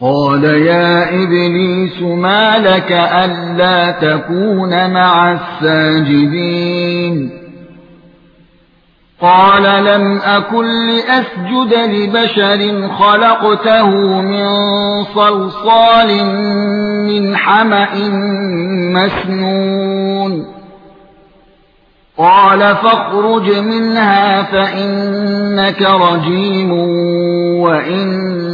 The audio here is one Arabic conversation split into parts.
قال يا ابليس ما لك الا تكون مع الساجدين قال لم اكن لاسجد لبشر خلقته من صلصال من حمأ مسنون قال فاخرج منها فانك رجيم وان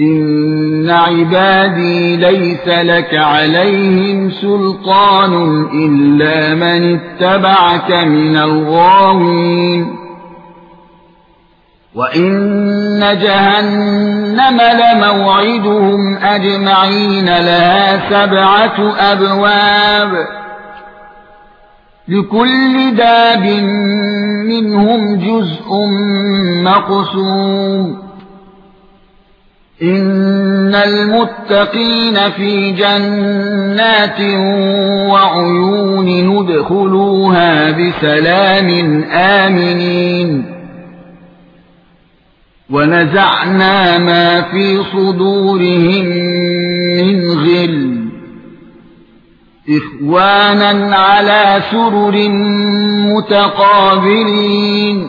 ان عبادي ليس لك عليهم سلطان الا من اتبعك من الغاوين وان جهنم لموعدهم اجمعين لها سبعه ابواب لكل باب منهم جزء مقسوم إن المتقين في جنات وعيون ندخلوها بسلام آمنين. ونزعنا ما في صدورهم من غل. إخوانا على سرر متقابلين.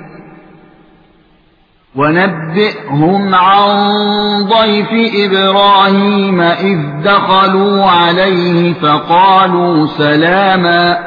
ونبئهم عن ضيف إبراهيم إذ دخلوا عليه فقالوا سلاما